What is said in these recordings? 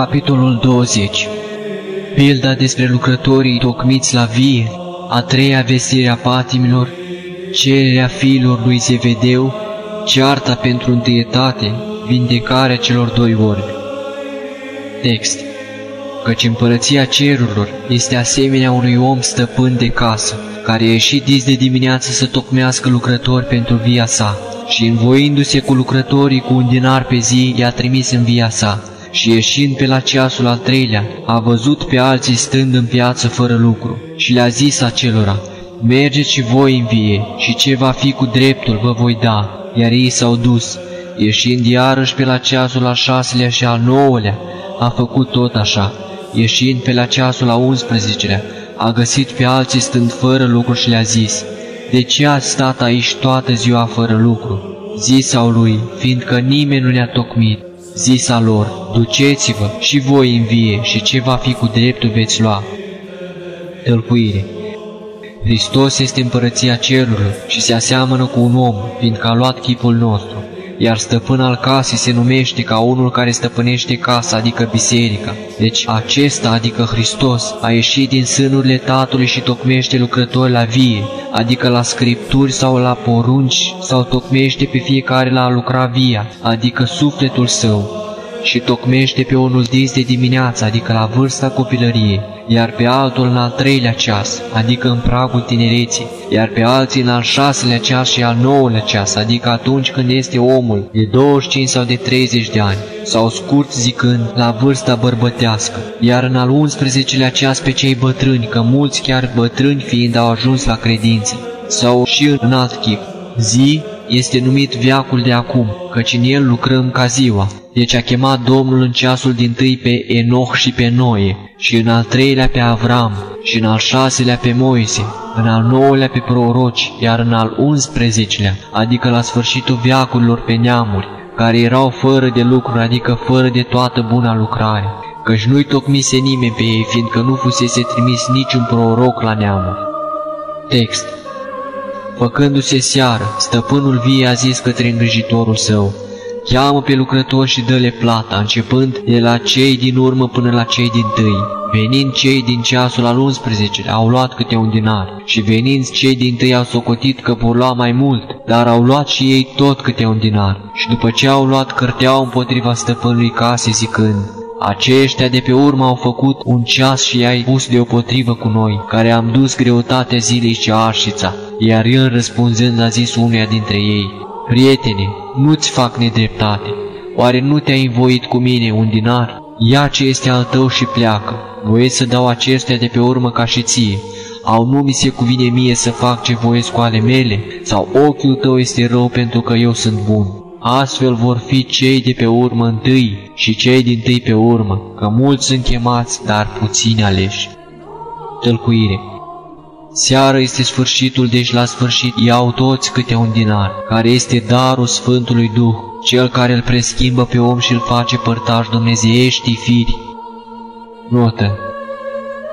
Capitolul 20 Pilda despre lucrătorii tocmiți la vie, a treia vestire a patimilor, cererea fiilor lui Zevedeu, cearta pentru întâietate, vindecarea celor doi orbi. Text. Căci împărăția cerurilor este asemenea unui om stăpân de casă, care a ieșit dis de dimineață să tocmească lucrători pentru via sa, și învoindu-se cu lucrătorii cu un dinar pe zi, i-a trimis în via sa, și ieșind pe la ceasul al treilea, a văzut pe alții stând în piață fără lucru și le-a zis acelora, Mergeți și voi în vie și ce va fi cu dreptul vă voi da, iar ei s-au dus. Ieșind iarăși pe la ceasul al șaselea și al nouălea, a făcut tot așa. Ieșind pe la ceasul al unsprezecelea, a găsit pe alții stând fără lucru și le-a zis, De ce ați stat aici toată ziua fără lucru? Zisau lui, fiindcă nimeni nu ne-a tocmit zisa lor, duceți-vă și voi în vie și ce va fi cu dreptul veți lua. Tălcuire Hristos este împărăția cerurilor și se aseamănă cu un om, fiindcă a luat chipul nostru, iar stăpân al casei se numește ca unul care stăpânește casa, adică biserica. Deci acesta, adică Hristos, a ieșit din sânurile Tatălui și tocmește lucrători la vie, adică la scripturi sau la porunci, sau tocmește pe fiecare la a lucra via, adică sufletul său, și tocmește pe unul dis de dimineață, adică la vârsta copilăriei, iar pe altul în al treilea ceas, adică în pragul tinereții, iar pe alții în al șaselea ceas și al nouălea ceas, adică atunci când este omul de 25 sau de 30 de ani, sau scurt zicând, la vârsta bărbătească, iar în al 11-lea ceas pe cei bătrâni, că mulți chiar bătrâni fiind au ajuns la credință, sau și în alt chip. Zi este numit viacul de acum, căci în el lucrăm ca ziua. Deci a chemat Domnul în ceasul din tâi pe Enoch și pe Noe, și în al treilea pe Avram, și în al șaselea pe Moise, în al nouălea pe proroci, iar în al unsprezecelea, adică la sfârșitul viacurilor pe neamuri, care erau fără de lucru, adică fără de toată buna lucrare, căci nu-i tocmise nimeni pe ei, fiindcă nu fusese trimis niciun proroc la neamuri. Text Făcându-se seară, stăpânul vie a zis către îngrijitorul său, Cheamă pe lucrători și dă-le plata, începând de la cei din urmă până la cei din tâi. Venind cei din ceasul al 11 au luat câte un dinar și venind cei din tâi au socotit că vor lua mai mult, dar au luat și ei tot câte un dinar. Și după ce au luat cărteau împotriva stăpânului case zicând, aceștia de pe urmă au făcut un ceas și ai pus deopotrivă cu noi, care am dus greutatea zilei și arșița. Iar el răspunzând a zis unuia dintre ei, Prietene, nu-ți fac nedreptate. Oare nu te-ai învoit cu mine un dinar? Ia ce este al tău și pleacă. Voiesc să dau acestea de pe urmă ca și ție. Au nu mi se cuvine mie să fac ce voiesc cu ale mele? Sau ochiul tău este rău pentru că eu sunt bun? Astfel vor fi cei de pe urmă întâi și cei din tâi pe urmă, că mulți sunt chemați, dar puțini aleși. Tălcuire Seara este sfârșitul, deci la sfârșit iau toți câte un dinar, care este darul Sfântului Duh, cel care îl preschimbă pe om și îl face părtaș dumnezeieștii firi. Notă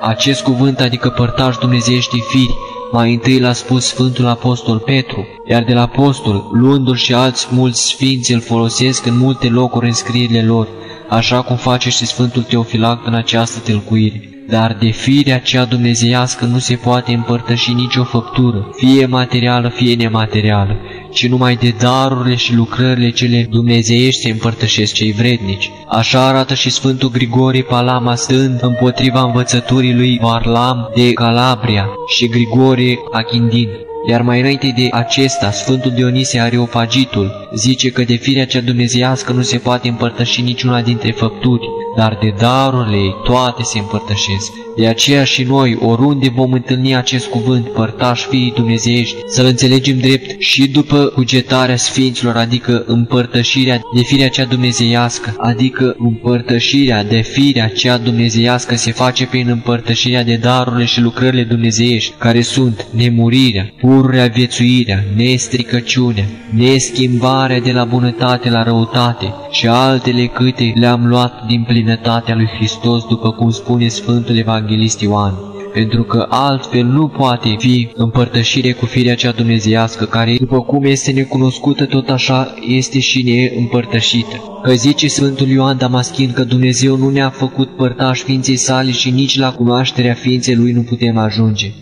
Acest cuvânt, adică părtaș dumnezeieștii firi, mai întâi l-a spus Sfântul Apostol Petru, iar de la Apostol, luându-l și alți mulți sfinți, îl folosesc în multe locuri în scrierile lor, așa cum face și Sfântul Teofilact în această tâlcuire dar de firea cea dumnezeiască nu se poate împărtăși nicio făptură, fie materială, fie nematerială, ci numai de darurile și lucrările cele dumnezeiești se împărtășesc cei vrednici. Așa arată și Sfântul Grigorie Palama stând împotriva învățăturii lui Varlam de Calabria și Grigorie Achindin. Iar mai înainte de acesta, Sfântul Dionisie Areopagitul zice că de firea cea dumnezeiască nu se poate împărtăși niciuna dintre făpturi, dar de darurile ei toate se împărtășesc. De aceea și noi, oriunde vom întâlni acest cuvânt, părtaș fiii dumnezeiești, să-l înțelegem drept și după cugetarea sfinților, adică împărtășirea de firea cea dumnezeiască, adică împărtășirea de firea cea dumnezeiască se face prin împărtășirea de darurile și lucrările dumnezeiești, care sunt nemurirea, pururea viețuirea, nestricăciunea, neschimbarea de la bunătate la răutate și altele câte le-am luat din plinătatea lui Hristos, după cum spune Sfântul Evanghelist Ioan pentru că altfel nu poate fi împărtășire cu firea cea dumnezeiască, care, după cum este necunoscută, tot așa este și neîmpărtășită. Că zice Sfântul Ioan Damaschin că Dumnezeu nu ne-a făcut părtași ființei sale și nici la cunoașterea ființei Lui nu putem ajunge.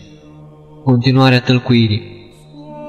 Continuarea tălcuirii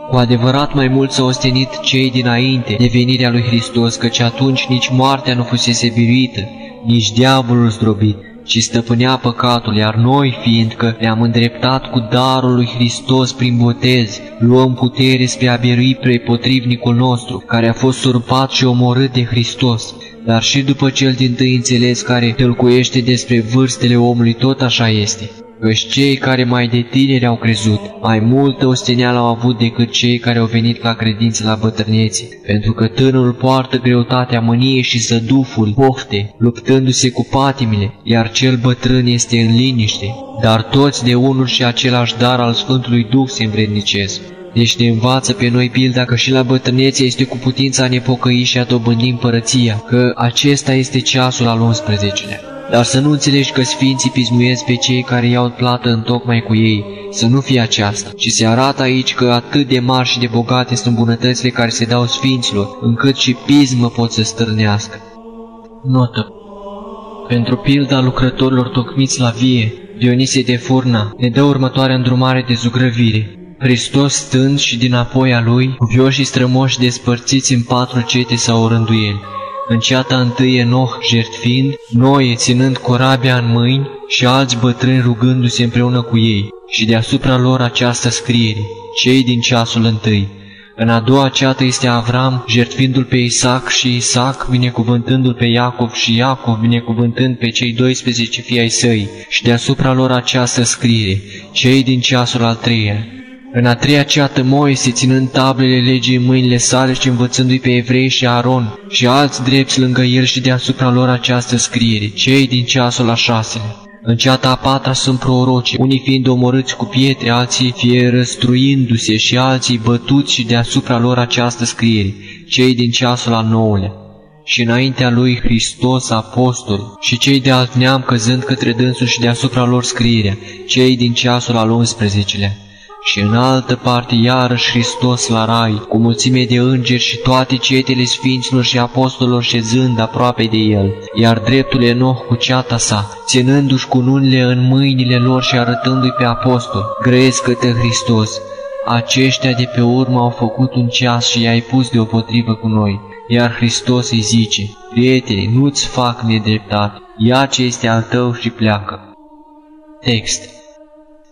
cu adevărat mai mult s-au ostenit cei dinainte de venirea lui Hristos, căci atunci nici moartea nu fusese biruită, nici diavolul zdrobit, ci stăpânea păcatul, iar noi, fiindcă ne-am îndreptat cu darul lui Hristos prin botez, luăm putere spre a birui prepotrivnicul nostru, care a fost surpat și omorât de Hristos, dar și după cel din tâi înțeles care tălcuiește despre vârstele omului, tot așa este. Căci cei care mai de tineri au crezut, mai multă osteneală au avut decât cei care au venit la credință la bătrânețe, pentru că tânărul poartă greutatea mâniei și zăduful, pofte, luptându-se cu patimile, iar cel bătrân este în liniște, dar toți de unul și același dar al Sfântului Duh se învrednicesc. Deci ne învață pe noi pilda că și la bătrânețe este cu putința a ne pocăi și a dobândi împărăția, că acesta este ceasul al 11-lea. Dar să nu înțelegi că sfinții pismuiesc pe cei care iau plată în tocmai cu ei, să nu fie aceasta. Și se arată aici că atât de mari și de bogate sunt bunătățile care se dau sfinților, încât și pismă pot să stârnească. Notă Pentru pilda lucrătorilor tocmiți la vie, Dionisie de Furna ne dă următoarea îndrumare de zugrăvire. Hristos stând și din apoi a lui, cuvioșii strămoși despărțiți în patru cete sau rânduieli, în ceata întâi Enoch jertfind, Noe ținând corabia în mâini și alți bătrâni rugându-se împreună cu ei, și deasupra lor această scriere, cei din ceasul întâi. În a doua ceată este Avram, jertfindu-l pe Isaac și Isaac binecuvântându-l pe Iacov și Iacov binecuvântând pe cei 12 fii ai săi, și deasupra lor această scriere, cei din ceasul al treilea. În a treia ceată Moise, ținând tablele legii în mâinile sale și învățându-i pe evrei și Aron și alți drepți lângă el și deasupra lor această scriere, cei din ceasul a șaselea. În ceata a patra sunt proroci, unii fiind omorâți cu pietre, alții fie răstruindu-se și alții bătuți și deasupra lor această scriere, cei din ceasul al nouălea. Și înaintea lui Hristos apostol și cei de alt neam căzând către dânsul și deasupra lor scrierea, cei din ceasul al 11-lea și în altă parte iarăși Hristos la rai, cu mulțime de îngeri și toate cetele sfinților și apostolilor șezând aproape de el, iar dreptul Enoch cu ceata sa, ținându-și cu nunile în mâinile lor și arătându-i pe apostol, grăiesc către Hristos. Aceștia de pe urmă au făcut un ceas și i-ai pus deopotrivă cu noi, iar Hristos îi zice, prieteni, nu-ți fac nedreptate, ia ce este al tău și pleacă. Text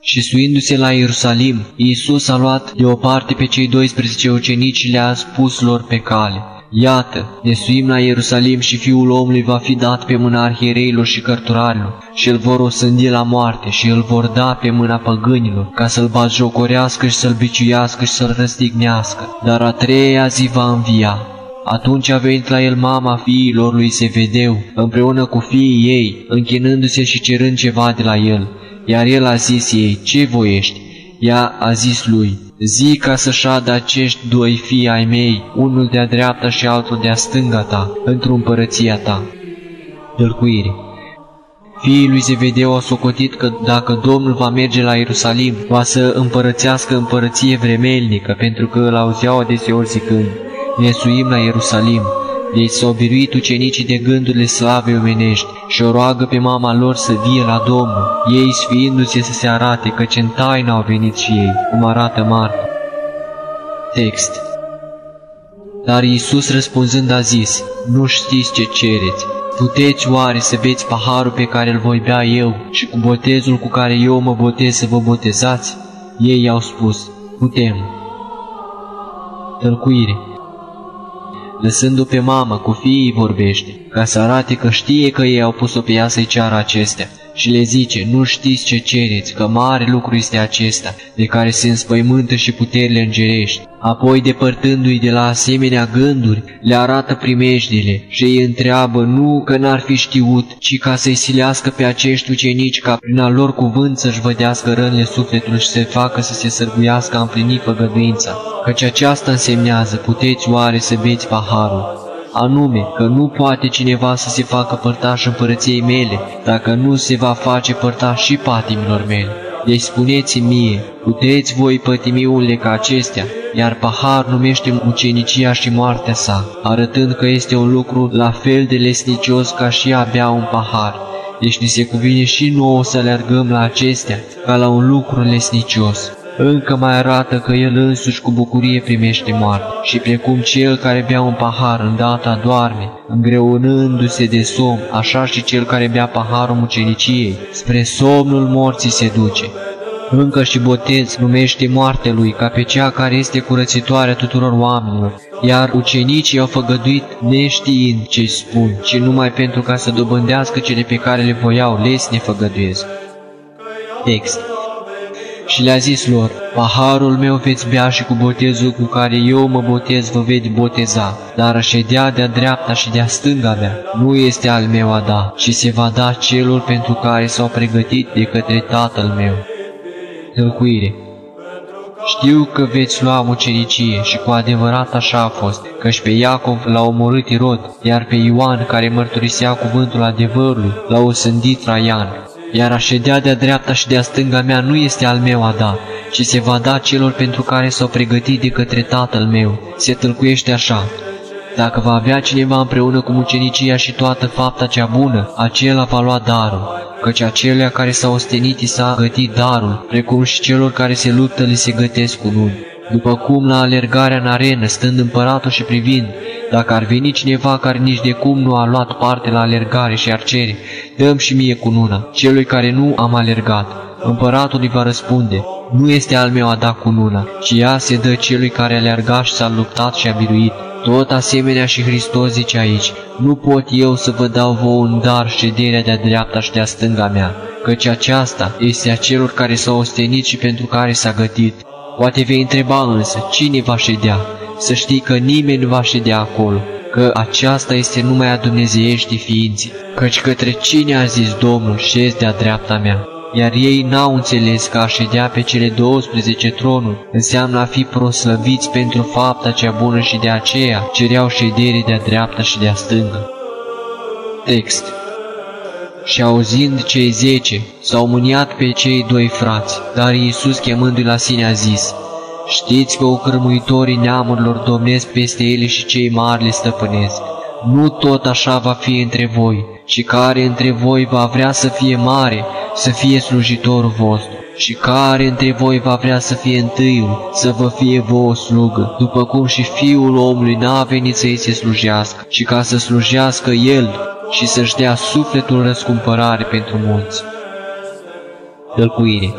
și suindu-se la Ierusalim, Iisus a luat deoparte pe cei 12 ucenici și le-a spus lor pe cale. Iată, ne suim la Ierusalim și Fiul omului va fi dat pe mâna arhiereilor și cărturarilor și îl vor osândi la moarte și îl vor da pe mâna păgânilor ca să-l batjocorească și să-l biciuiască și să-l răstignească. Dar a treia zi va învia. Atunci a venit la el mama fiilor lui Sevedeu, împreună cu fiii ei, închinându-se și cerând ceva de la el. Iar el a zis ei, ce voiești? Ea a zis lui, zi ca să șadă acești doi fii ai mei, unul de-a dreapta și altul de-a stânga ta, într-o împărăția ta. Dălcuire Fiii lui Zevedeu au socotit că dacă Domnul va merge la Ierusalim, va să împărățească împărăție vremelnică, pentru că îl auzeau adeseori zicând, ne suim la Ierusalim, ei s-au biruit ucenicii de gândurile slavei omenești și o roagă pe mama lor să vie la Domnul, ei sfiindu-se să se arate, căci în taină au venit și ei, cum arată Marta. Text Dar Iisus răspunzând a zis, Nu știți ce cereți, Puteți oare să beți paharul pe care îl voi bea eu și cu botezul cu care eu mă botez să vă botezați? Ei i-au spus, putem. Tălcuire lăsându pe mamă cu fiii vorbește, ca să arate că știe că ei au pus-o pe ea să-i ceară acestea. Și le zice, nu știți ce cereți, că mare lucru este acesta, de care se înspăimântă și puterile îngerești. Apoi, depărtându-i de la asemenea gânduri, le arată primejdile și îi întreabă nu că n-ar fi știut, ci ca să-i silească pe acești ucenici ca prin al lor cuvânt să-și vădească rănile sufletului și să facă să se sărbuiască a împlini făgăduința. Căci aceasta însemnează, puteți oare să beți paharul anume că nu poate cineva să se facă părtaș împărăției mele, dacă nu se va face părtaș și patimilor mele. Deci spuneți mie, puteți voi pătimi unele ca acestea? Iar pahar numește mucenicia și moartea sa, arătând că este un lucru la fel de lesnicios ca și a bea un pahar. Deci ni se cuvine și nouă să alergăm la acestea, ca la un lucru lesnicios încă mai arată că el însuși cu bucurie primește moarte. Și precum cel care bea un pahar îndată doarme, îngreunându-se de somn, așa și cel care bea paharul muceniciei, spre somnul morții se duce. Încă și botez numește moartea lui ca pe cea care este curățitoarea tuturor oamenilor, iar ucenicii au făgăduit neștiind ce spun, ci numai pentru ca să dobândească cele pe care le voiau, les ne făgăduiesc. Text și le-a zis lor, Paharul meu veți bea și cu botezul cu care eu mă botez vă veți boteza, dar aș ședea de-a dreapta și de-a stânga mea. Nu este al meu a da, ci se va da celor pentru care s-au pregătit de către Tatăl meu. Tălcuire. Știu că veți lua mucenicie și cu adevărat așa a fost, căci pe Iacov l-a omorât Irod, iar pe Ioan, care mărturisea cuvântul adevărului, l-a osândit Traian iar a ședea de-a dreapta și de-a stânga mea nu este al meu a da, ci se va da celor pentru care s-au pregătit de către Tatăl meu. Se tâlcuiește așa. Dacă va avea cineva împreună cu mucenicia și toată fapta cea bună, acela va lua darul, căci acelea care s-au ostenit i s-a gătit darul, precum și celor care se luptă li se gătesc cu luni. După cum la alergarea în arenă, stând împăratul și privind, dacă ar veni cineva care nici de cum nu a luat parte la alergare și ar cere, dăm și mie cu nuna, celui care nu am alergat. Împăratul îi va răspunde, nu este al meu a da cu nuna, ci ea se dă celui care a alergat și s-a luptat și a biruit. Tot asemenea și Hristos zice aici, nu pot eu să vă dau vouă un dar șederea de-a dreapta și de-a stânga mea, căci aceasta este a celor care s-au ostenit și pentru care s-a gătit. Poate vei întreba însă, cine va ședea? să știi că nimeni nu va ședea acolo, că aceasta este numai a dumnezeiești ființii, căci către cine a zis Domnul, șezi de-a dreapta mea? Iar ei n-au înțeles că a ședea pe cele 12 tronuri înseamnă a fi proslăviți pentru fapta cea bună și de aceea cereau ședere de-a dreapta și de-a stângă. Text și auzind cei zece, s-au mâniat pe cei doi frați, dar Iisus chemându-i la sine a zis, Știți că ocărmuitorii neamurilor domnesc peste ele și cei mari le stăpânesc. Nu tot așa va fi între voi, și care între voi va vrea să fie mare, să fie slujitorul vostru, și care între voi va vrea să fie întâiul, să vă fie vouă slugă, după cum și Fiul omului n-a venit să-i se slujească, ci ca să slujească El și să-și dea sufletul răscumpărare pentru mulți. Tălcuire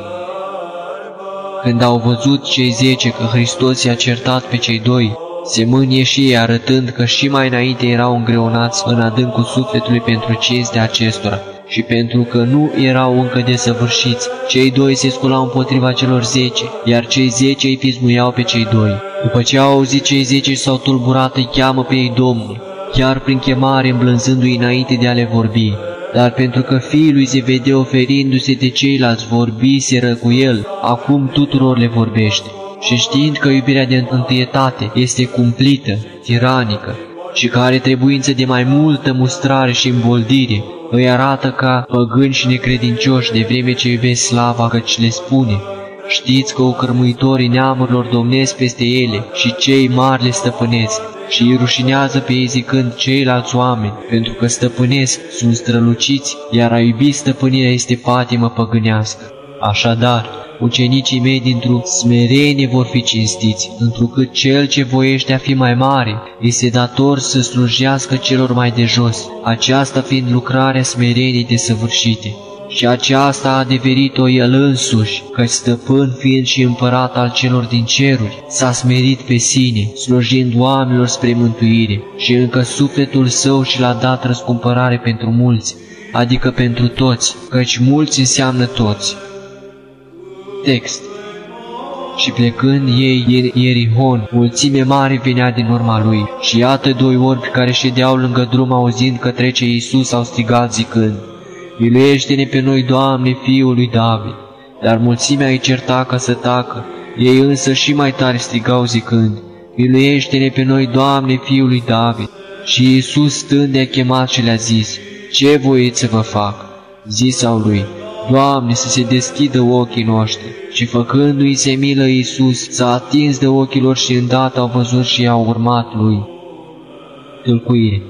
când au văzut cei zece că Hristos i-a certat pe cei doi, se mânie și ei arătând că și mai înainte erau îngreunați în adâncul sufletului pentru de acestora și pentru că nu erau încă desăvârșiți, cei doi se sculau împotriva celor zece, iar cei zece îi pismuiau pe cei doi. După ce au auzit cei zece s-au tulburat, îi cheamă pe ei Domnul, chiar prin chemare îmblânzându-i înainte de a le vorbi dar pentru că fiul lui Zebedeu oferindu-se de ceilalți vorbiseră cu el, acum tuturor le vorbește. Și știind că iubirea de întâietate este cumplită, tiranică, și că are trebuință de mai multă mustrare și îmboldire, îi arată ca păgâni și necredincioși de vreme ce iubesc slava căci le spune, Știți că ocărmuitorii neamurilor domnesc peste ele și cei mari le stăpânesc, și îi rușinează pe ei zicând ceilalți oameni, pentru că stăpânesc, sunt străluciți, iar a iubi stăpânirea este patimă păgânească. Așadar, ucenicii mei dintr-o smerenie vor fi cinstiți, întrucât cel ce voiește a fi mai mare, este dator să slujească celor mai de jos, aceasta fiind lucrarea smereniei de săvârșite și aceasta a adeverit-o el însuși, că stăpân fiind și împărat al celor din ceruri, s-a smerit pe sine, slujind oamenilor spre mântuire, și încă sufletul său și l-a dat răscumpărare pentru mulți, adică pentru toți, căci mulți înseamnă toți. Text și plecând ei în Ierihon, mulțime mare venea din urma lui, și iată doi orbi care ședeau lângă drum auzind că trece Iisus au strigat zicând, Miluiește-ne pe noi, Doamne, Fiul lui David. Dar mulțimea îi certa ca să tacă, ei însă și mai tare strigau zicând, Miluiește-ne pe noi, Doamne, Fiul lui David. Și Iisus stând de-a chemat și le-a zis, Ce voiți să vă fac? Zisau lui, Doamne, să se deschidă ochii noștri. Și făcându-i se milă Iisus, s-a atins de ochilor și îndată au văzut și au urmat lui. Tâlcuire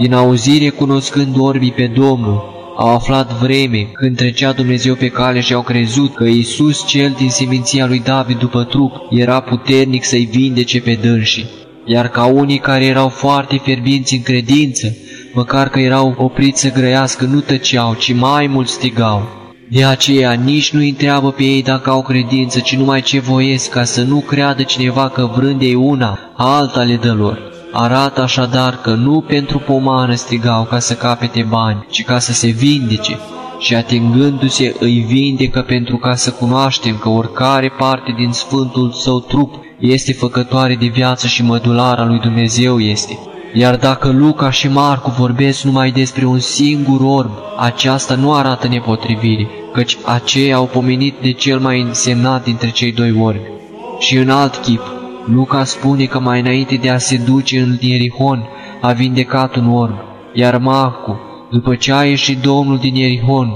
Din auzire cunoscând orbii pe Domnul, au aflat vreme când trecea Dumnezeu pe cale și au crezut că Iisus, cel din seminția lui David după trup, era puternic să-i vindece pe dânsii. Iar ca unii care erau foarte fierbinți în credință, măcar că erau opriți să grăiască, nu tăceau, ci mai mult strigau. De aceea nici nu întreabă pe ei dacă au credință, ci numai ce voiesc, ca să nu creadă cineva că vrând ei una, alta le dă lor. Arată așadar că nu pentru pomană strigau ca să capete bani, ci ca să se vindece, și atingându-se îi vindecă pentru ca să cunoaștem că oricare parte din Sfântul său trup este făcătoare de viață și mădulara lui Dumnezeu este. Iar dacă Luca și Marcu vorbesc numai despre un singur orb, aceasta nu arată nepotrivire, căci aceia au pomenit de cel mai însemnat dintre cei doi orbi. Și în alt chip, Luca spune că mai înainte de a se duce în Ierihon, a vindecat un orb, iar Marcu, după ce a ieșit Domnul din Ierihon,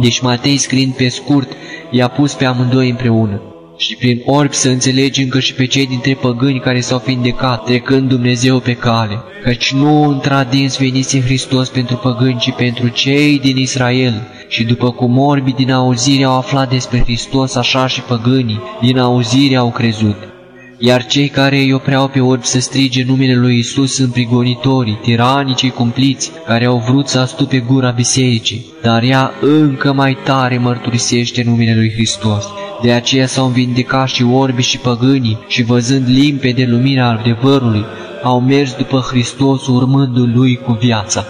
deci Matei scriind pe scurt, i-a pus pe amândoi împreună. Și prin orbi să înțelegem că și pe cei dintre păgâni care s-au vindecat, trecând Dumnezeu pe cale, căci nu într-adins venise Hristos pentru păgâni, ci pentru cei din Israel, și după cum orbii din auzire au aflat despre Hristos, așa și păgânii din auzire au crezut. Iar cei care îi opreau pe orbi să strige numele lui Isus sunt prigonitorii, tiranii cei cumpliți, care au vrut să astupe gura bisericii, dar ea încă mai tare mărturisește numele lui Hristos. De aceea s-au vindecat și orbi și păgânii și văzând limpede lumina adevărului, au mers după Hristos urmându-Lui cu viața.